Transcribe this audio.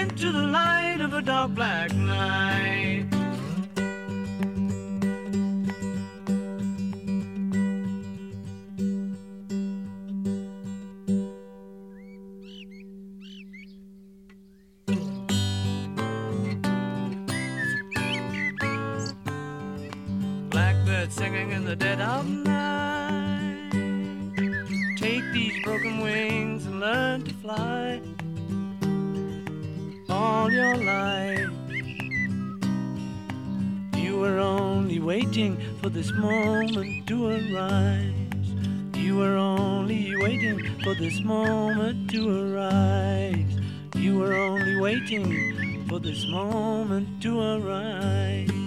Into the light of a dark black night. Singing in the dead of night. Take these broken wings and learn to fly all your life. You were only waiting for this moment to arise. You were only waiting for this moment to arise. You were only waiting for this moment to arise.